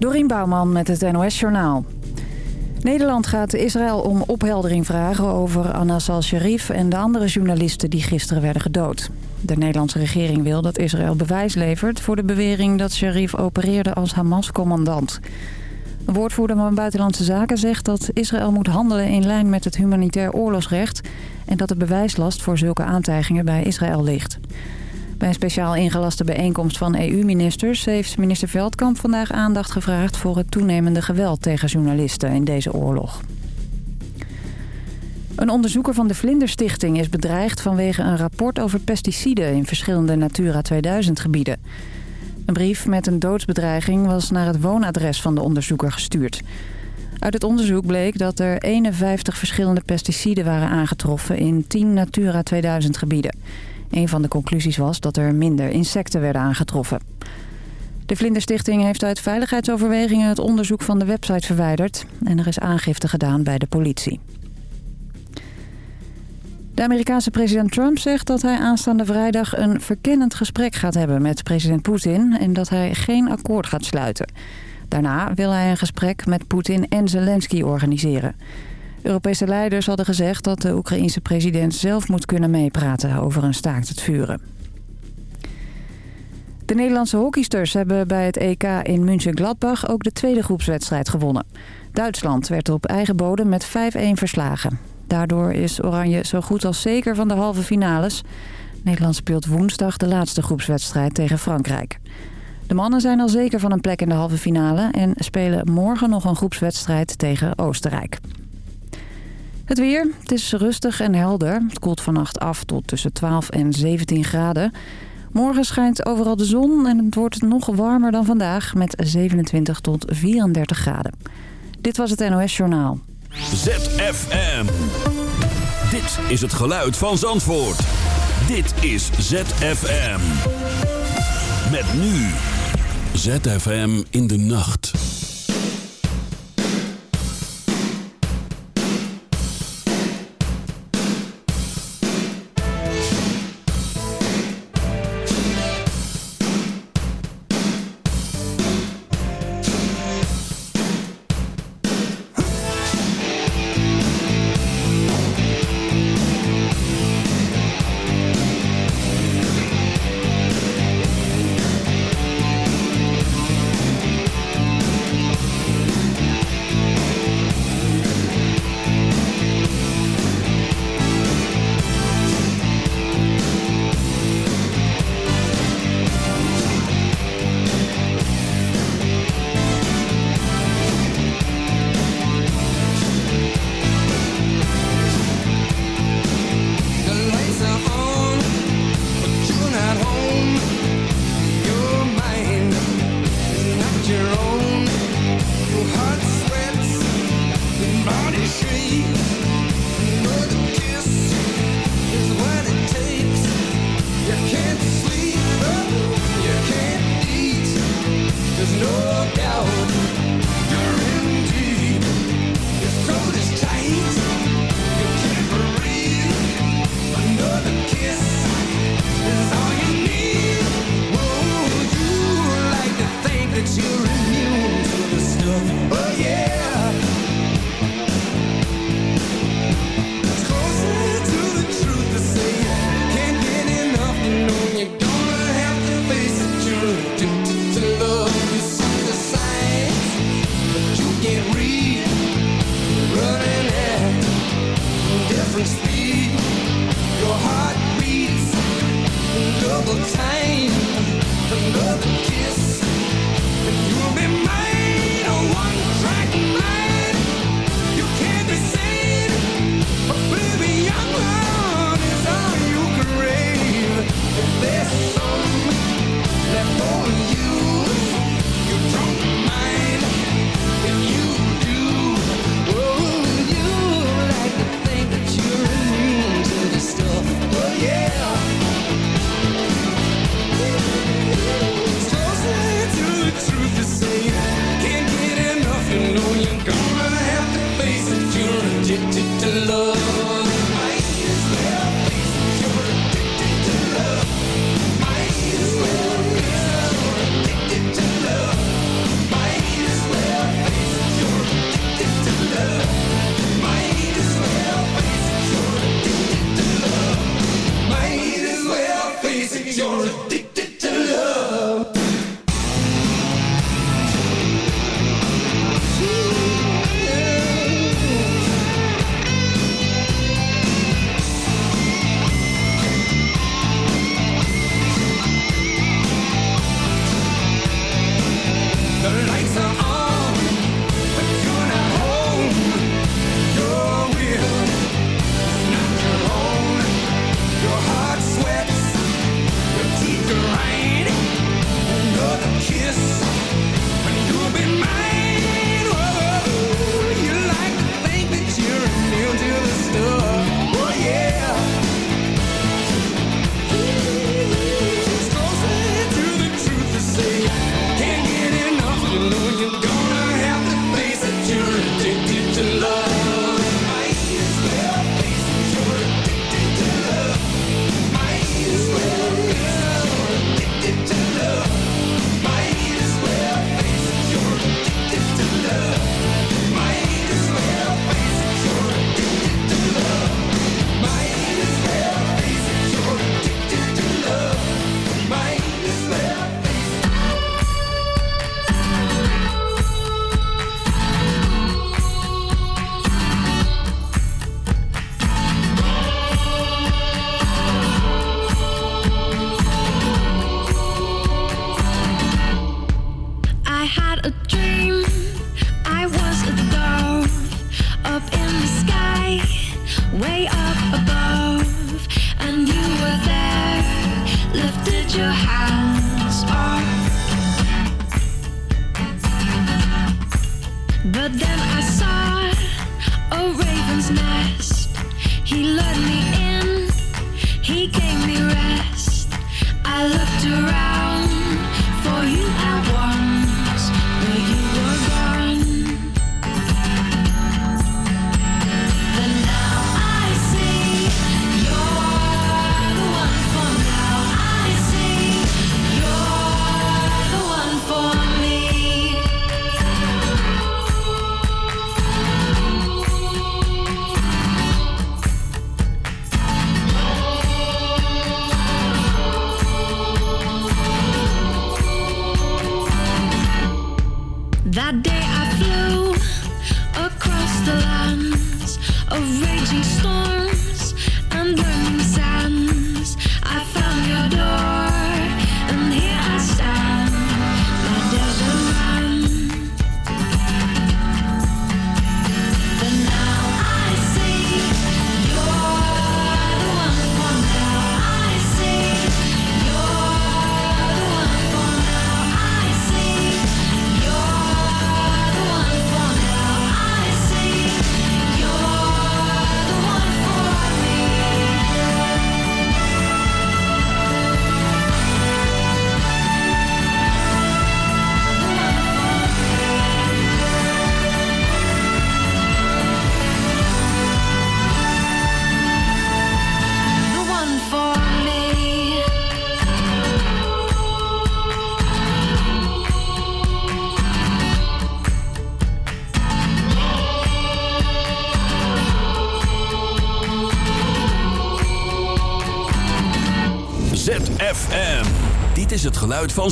Dorien Bouwman met het NOS Journaal. Nederland gaat Israël om opheldering vragen over Anas al-Sharif... en de andere journalisten die gisteren werden gedood. De Nederlandse regering wil dat Israël bewijs levert... voor de bewering dat Sharif opereerde als Hamas-commandant. Een woordvoerder van Buitenlandse Zaken zegt dat Israël moet handelen... in lijn met het humanitair oorlogsrecht... en dat de bewijslast voor zulke aantijgingen bij Israël ligt. Bij een speciaal ingelaste bijeenkomst van EU-ministers... heeft minister Veldkamp vandaag aandacht gevraagd... voor het toenemende geweld tegen journalisten in deze oorlog. Een onderzoeker van de Vlinderstichting is bedreigd vanwege een rapport over pesticiden in verschillende Natura 2000-gebieden. Een brief met een doodsbedreiging was naar het woonadres van de onderzoeker gestuurd. Uit het onderzoek bleek dat er 51 verschillende pesticiden waren aangetroffen in 10 Natura 2000-gebieden. Een van de conclusies was dat er minder insecten werden aangetroffen. De Vlinderstichting heeft uit veiligheidsoverwegingen het onderzoek van de website verwijderd... en er is aangifte gedaan bij de politie. De Amerikaanse president Trump zegt dat hij aanstaande vrijdag een verkennend gesprek gaat hebben met president Poetin... en dat hij geen akkoord gaat sluiten. Daarna wil hij een gesprek met Poetin en Zelensky organiseren. Europese leiders hadden gezegd dat de Oekraïense president zelf moet kunnen meepraten over een staakt het vuren. De Nederlandse hockeysters hebben bij het EK in München-Gladbach ook de tweede groepswedstrijd gewonnen. Duitsland werd op eigen bodem met 5-1 verslagen. Daardoor is Oranje zo goed als zeker van de halve finales. Nederland speelt woensdag de laatste groepswedstrijd tegen Frankrijk. De mannen zijn al zeker van een plek in de halve finale... en spelen morgen nog een groepswedstrijd tegen Oostenrijk. Het weer, het is rustig en helder. Het koelt vannacht af tot tussen 12 en 17 graden. Morgen schijnt overal de zon en het wordt nog warmer dan vandaag... met 27 tot 34 graden. Dit was het NOS Journaal. ZFM. Dit is het geluid van Zandvoort. Dit is ZFM. Met nu. ZFM in de nacht.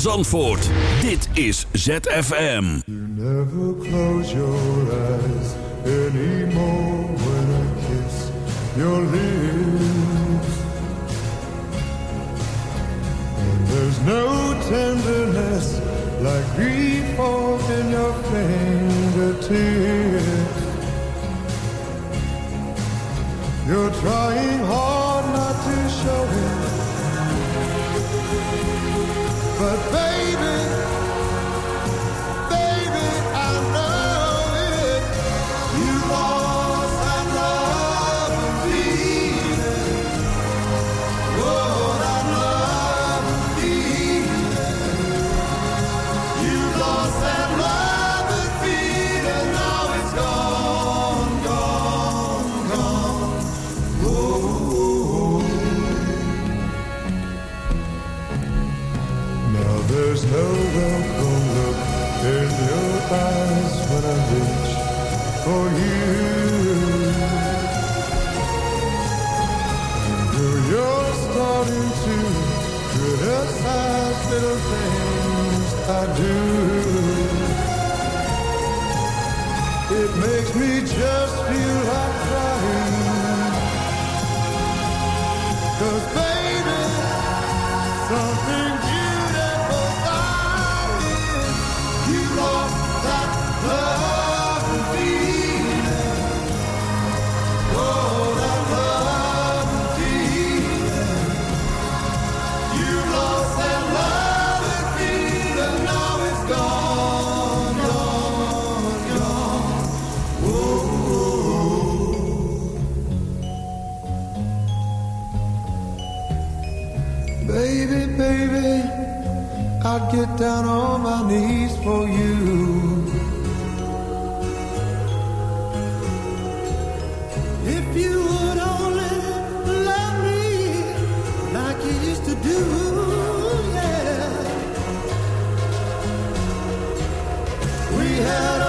Van Zandvoort. Dit is ZFM. You never close your eyes anymore when I kiss your lips. And there's no tenderness like grief in your fingertips. You're trying hard we had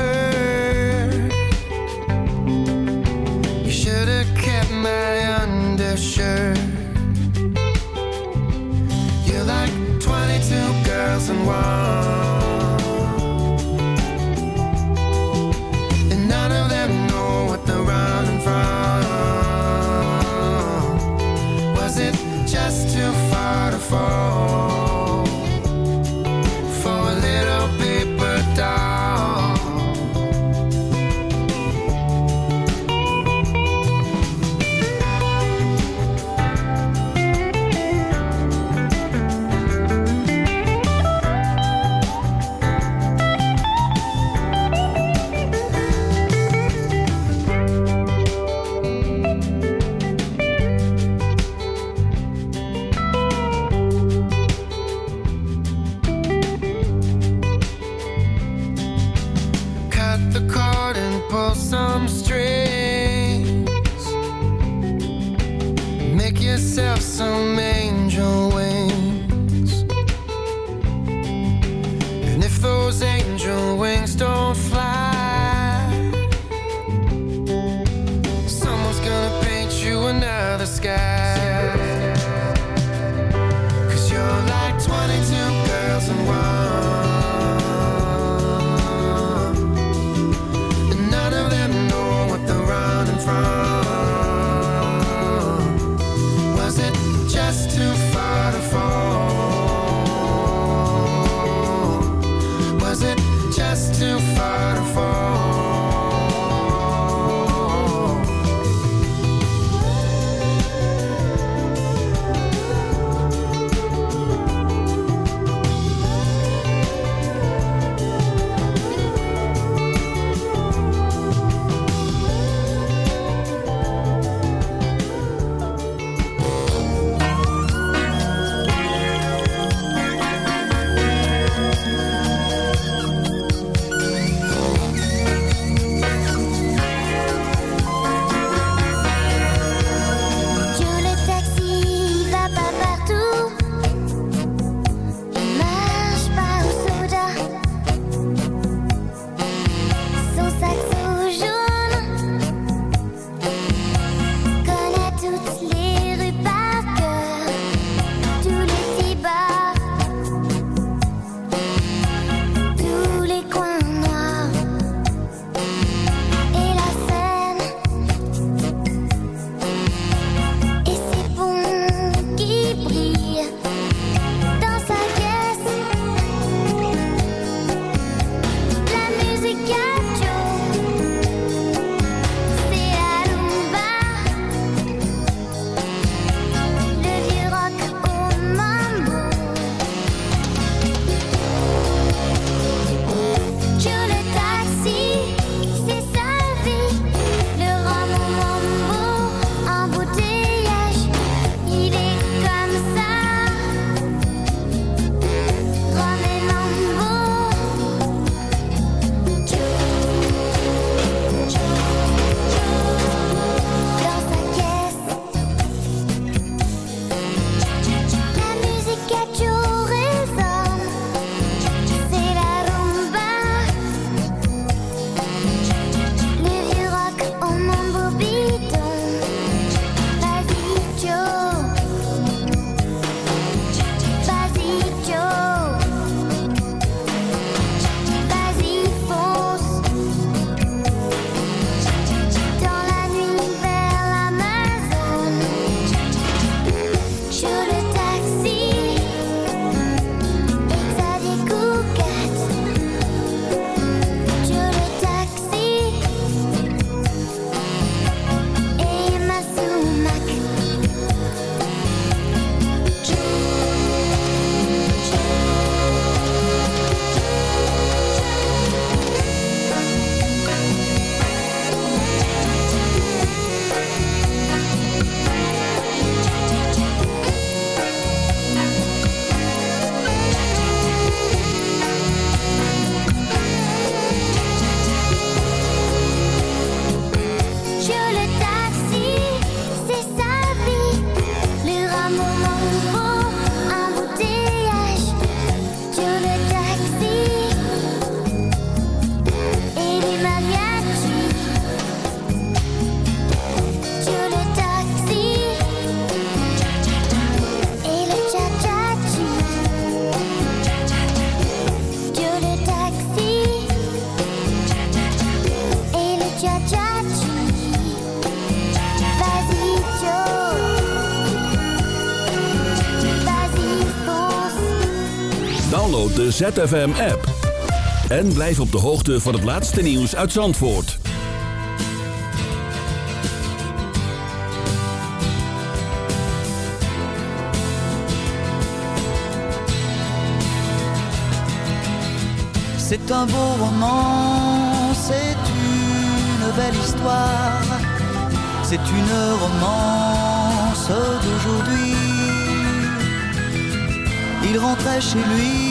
Download de ZFM-app. En blijf op de hoogte van het laatste nieuws uit Zandvoort. C'est un beau roman, c'est une belle histoire, c'est une romance d'aujourd'hui. Il rentrait chez lui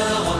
나와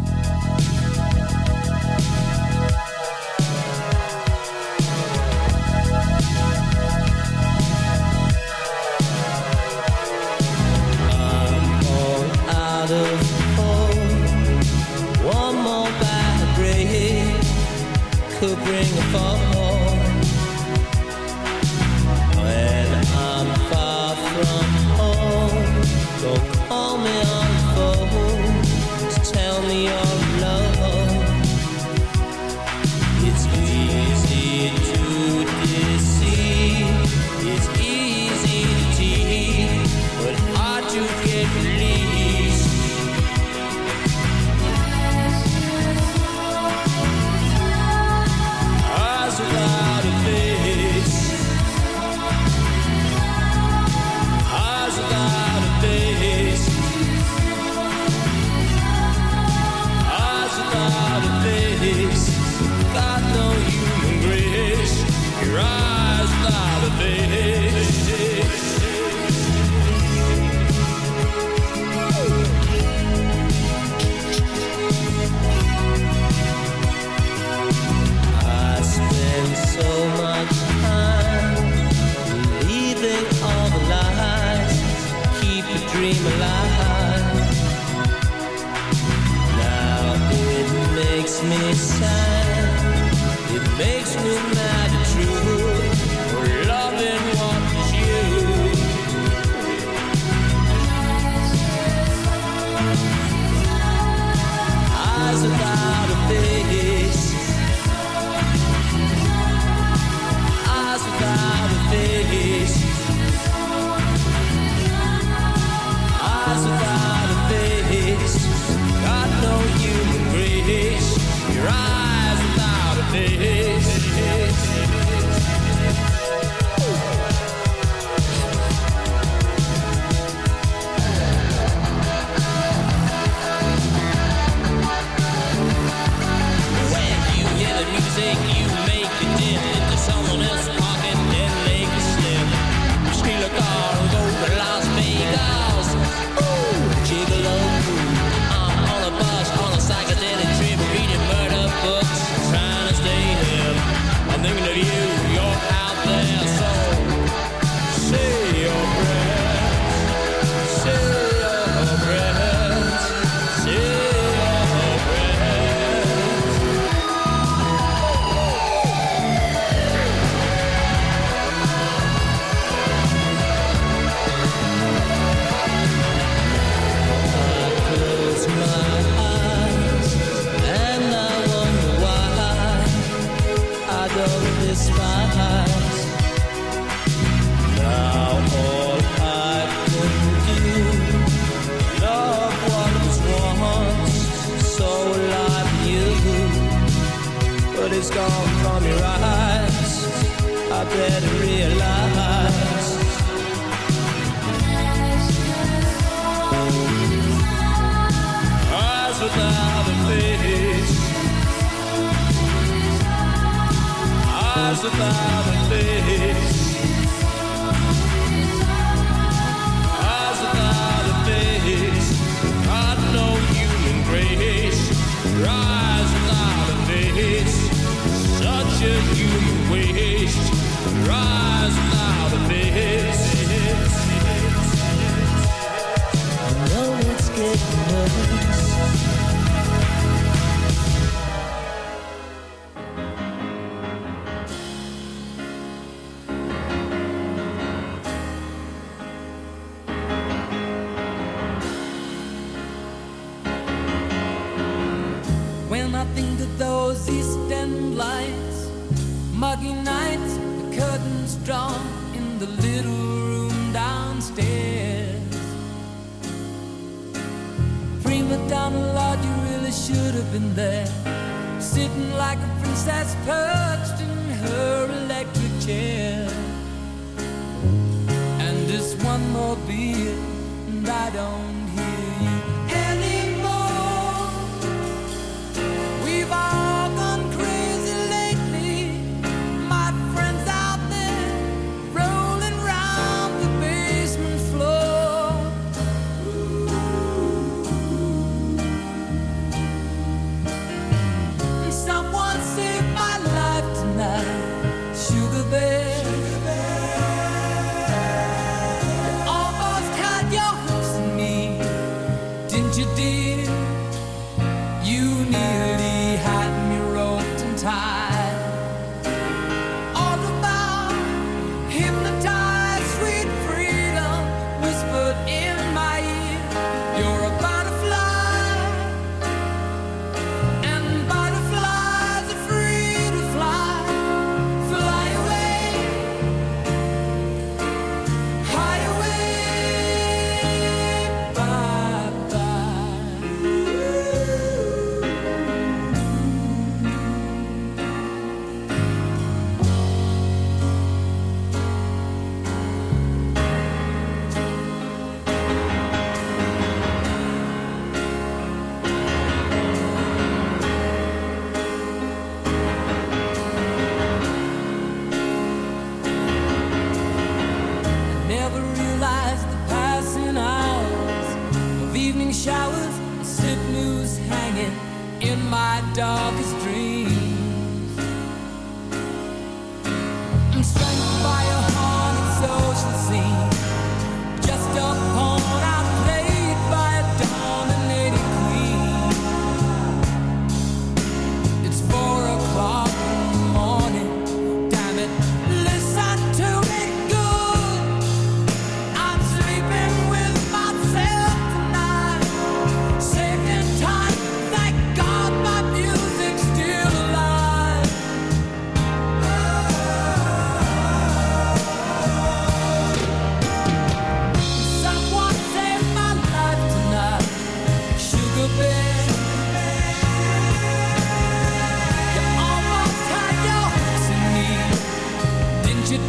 is gone from your eyes. I better realize. Eyes without a face. Eyes without a face. eyes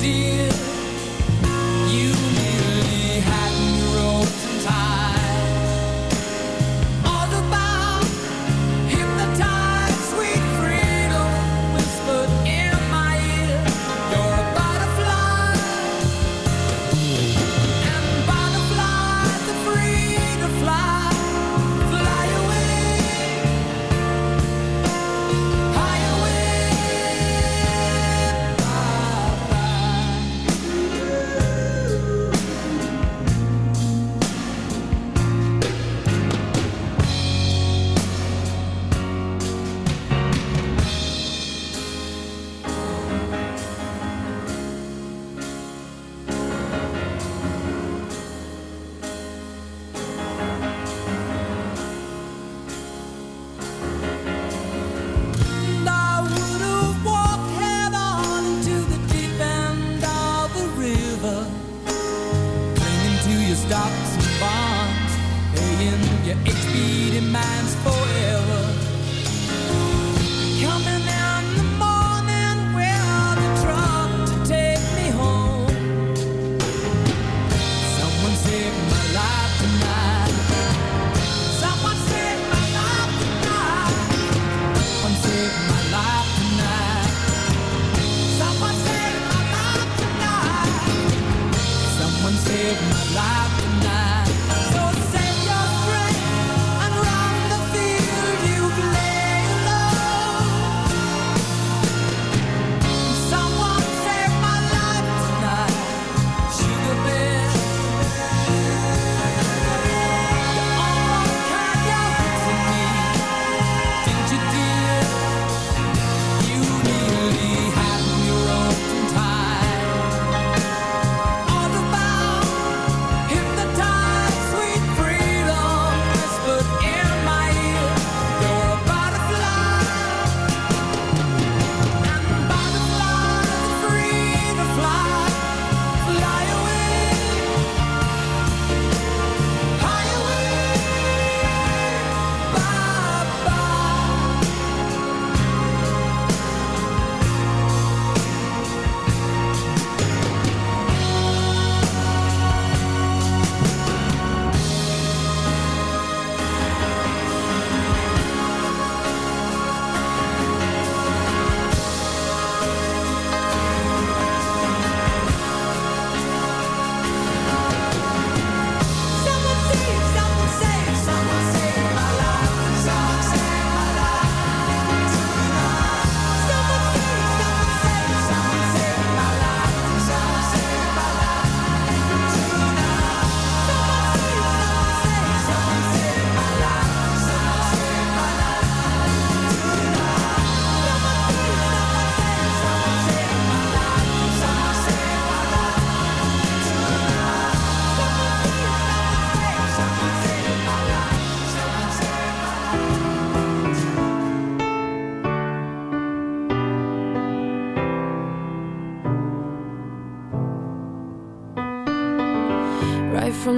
dear.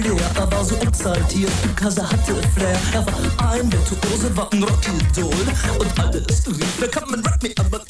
Populär, er war so exaltiert, because er hatte Flair. Er war ein Virtuose, war ein Rockidol. Und alles rief, na kann man Rock me Amadeus.